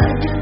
again.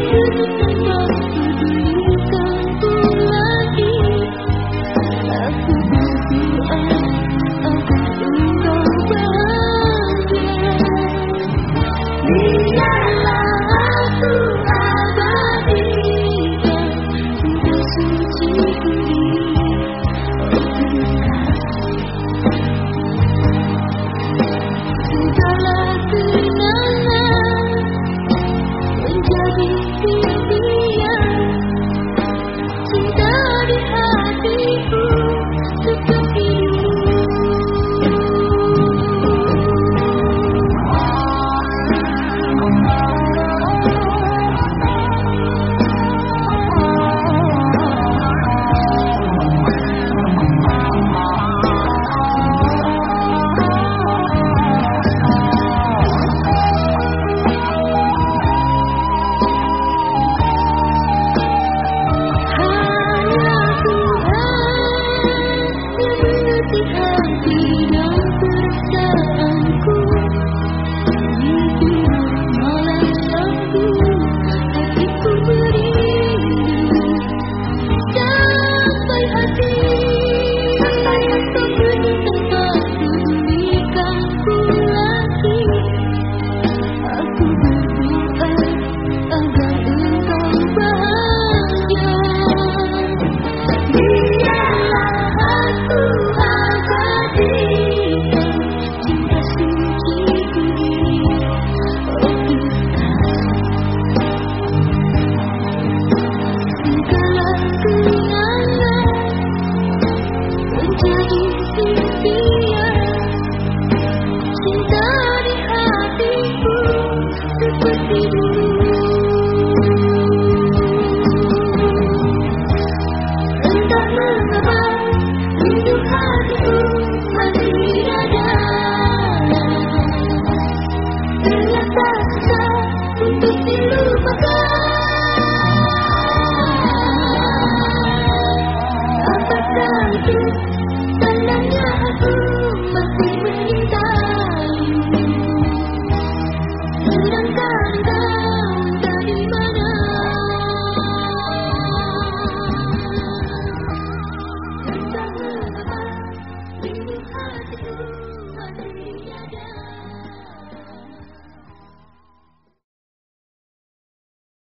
you. gone